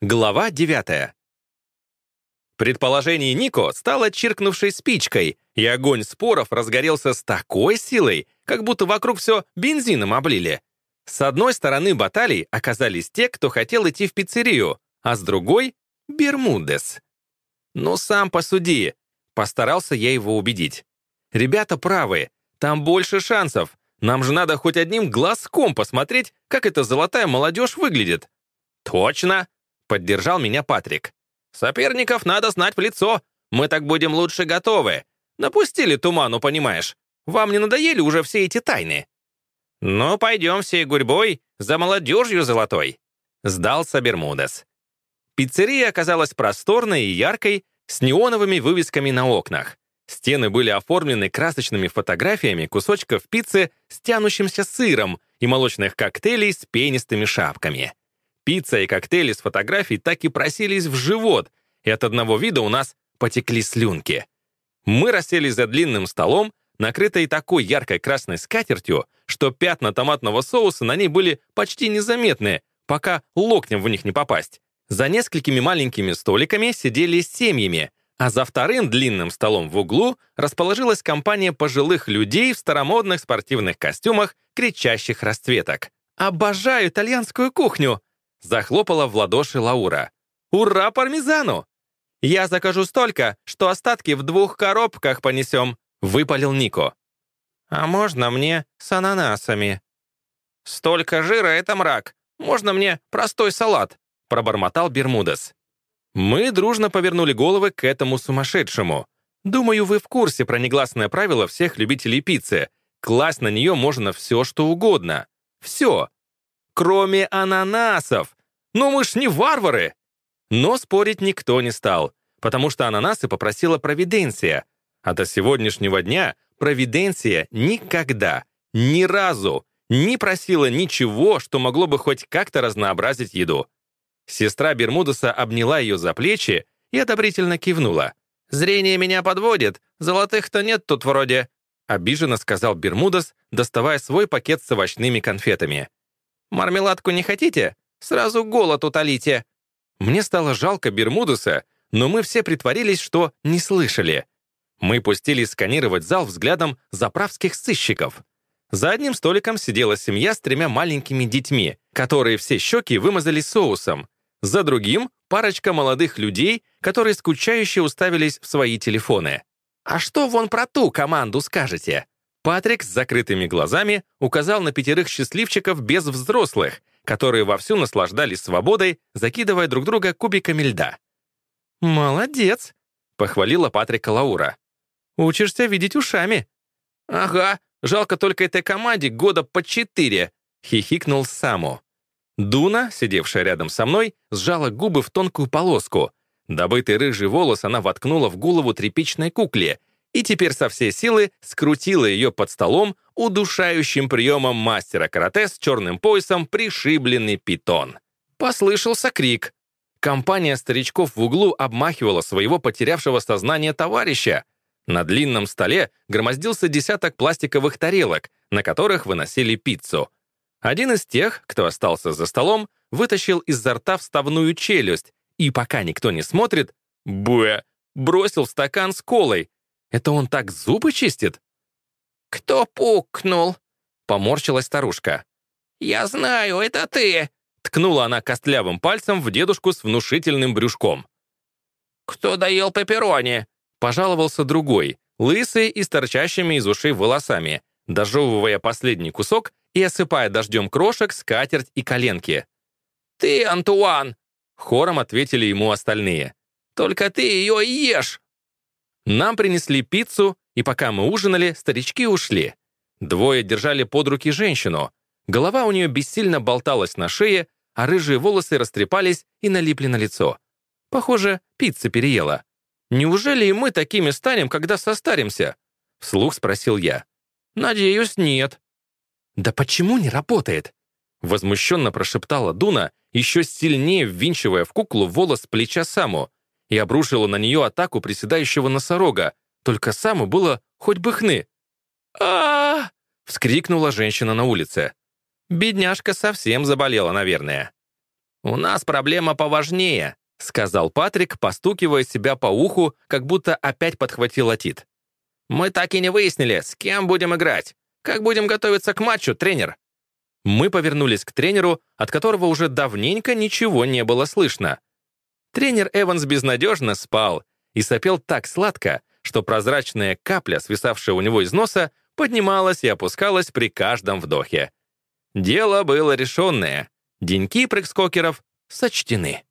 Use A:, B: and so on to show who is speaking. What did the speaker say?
A: Глава 9. Предположение Нико стало чиркнувшей спичкой, и огонь споров разгорелся с такой силой, как будто вокруг все бензином облили. С одной стороны баталий оказались те, кто хотел идти в пиццерию, а с другой — Бермудес. «Ну, сам посуди», — постарался я его убедить. «Ребята правы, там больше шансов. Нам же надо хоть одним глазком посмотреть, как эта золотая молодежь выглядит». «Точно!» Поддержал меня Патрик. «Соперников надо знать в лицо. Мы так будем лучше готовы. Напустили туману, понимаешь. Вам не надоели уже все эти тайны?» «Ну, пойдем всей гурьбой за молодежью золотой», — сдался Бермудес. Пиццерия оказалась просторной и яркой, с неоновыми вывесками на окнах. Стены были оформлены красочными фотографиями кусочков пиццы с тянущимся сыром и молочных коктейлей с пенистыми шапками. Пицца и коктейли с фотографий так и просились в живот, и от одного вида у нас потекли слюнки. Мы расселись за длинным столом, накрытой такой яркой красной скатертью, что пятна томатного соуса на ней были почти незаметны, пока локтем в них не попасть. За несколькими маленькими столиками сидели семьями, а за вторым длинным столом в углу расположилась компания пожилых людей в старомодных спортивных костюмах кричащих расцветок. «Обожаю итальянскую кухню!» Захлопала в ладоши Лаура. «Ура пармезану! Я закажу столько, что остатки в двух коробках понесем», — выпалил Нико. «А можно мне с ананасами?» «Столько жира — это мрак. Можно мне простой салат?» — пробормотал Бермудес. Мы дружно повернули головы к этому сумасшедшему. Думаю, вы в курсе про негласное правило всех любителей пиццы. Класть на нее можно все, что угодно. Все кроме ананасов. Ну мы ж не варвары!» Но спорить никто не стал, потому что ананасы попросила Провиденция. А до сегодняшнего дня Провиденция никогда, ни разу не просила ничего, что могло бы хоть как-то разнообразить еду. Сестра Бермудеса обняла ее за плечи и одобрительно кивнула. «Зрение меня подводит, золотых-то нет тут вроде», обиженно сказал Бермудес, доставая свой пакет с овощными конфетами. Мармеладку не хотите? Сразу голод утолите». Мне стало жалко Бермудуса, но мы все притворились, что не слышали. Мы пустились сканировать зал взглядом заправских сыщиков. За одним столиком сидела семья с тремя маленькими детьми, которые все щеки вымазали соусом. За другим — парочка молодых людей, которые скучающе уставились в свои телефоны. «А что вон про ту команду скажете?» Патрик с закрытыми глазами указал на пятерых счастливчиков без взрослых, которые вовсю наслаждались свободой, закидывая друг друга кубиками льда. «Молодец!» — похвалила Патрика Лаура. «Учишься видеть ушами». «Ага, жалко только этой команде года по четыре», — хихикнул Саму. Дуна, сидевшая рядом со мной, сжала губы в тонкую полоску. Добытый рыжий волос она воткнула в голову тряпичной кукле и теперь со всей силы скрутила ее под столом удушающим приемом мастера карате с черным поясом пришибленный питон. Послышался крик. Компания старичков в углу обмахивала своего потерявшего сознание товарища. На длинном столе громоздился десяток пластиковых тарелок, на которых выносили пиццу. Один из тех, кто остался за столом, вытащил изо рта вставную челюсть и, пока никто не смотрит, буэ, бросил в стакан с колой, это он так зубы чистит?» «Кто пукнул?» — поморщилась старушка. «Я знаю, это ты!» — ткнула она костлявым пальцем в дедушку с внушительным брюшком. «Кто доел пепперони?» — пожаловался другой, лысый и с торчащими из ушей волосами, дожевывая последний кусок и осыпая дождем крошек скатерть и коленки. «Ты, Антуан!» — хором ответили ему остальные. «Только ты ее ешь!» Нам принесли пиццу, и пока мы ужинали, старички ушли. Двое держали под руки женщину. Голова у нее бессильно болталась на шее, а рыжие волосы растрепались и налипли на лицо. Похоже, пицца переела. «Неужели и мы такими станем, когда состаримся?» Вслух спросил я. «Надеюсь, нет». «Да почему не работает?» Возмущенно прошептала Дуна, еще сильнее ввинчивая в куклу волос плеча Саму, и обрушила на нее атаку приседающего носорога, только Саму было хоть бы хны. а вскрикнула женщина на улице. Бедняжка совсем заболела, наверное. «У нас проблема поважнее», — сказал Патрик, постукивая себя по уху, как будто опять подхватил отит. «Мы так и не выяснили, с кем будем играть. Как будем готовиться к матчу, тренер?» Мы повернулись к тренеру, от которого уже давненько ничего не было слышно. Тренер Эванс безнадежно спал и сопел так сладко, что прозрачная капля, свисавшая у него из носа, поднималась и опускалась при каждом вдохе. Дело было решенное. Деньки прыг сочтены.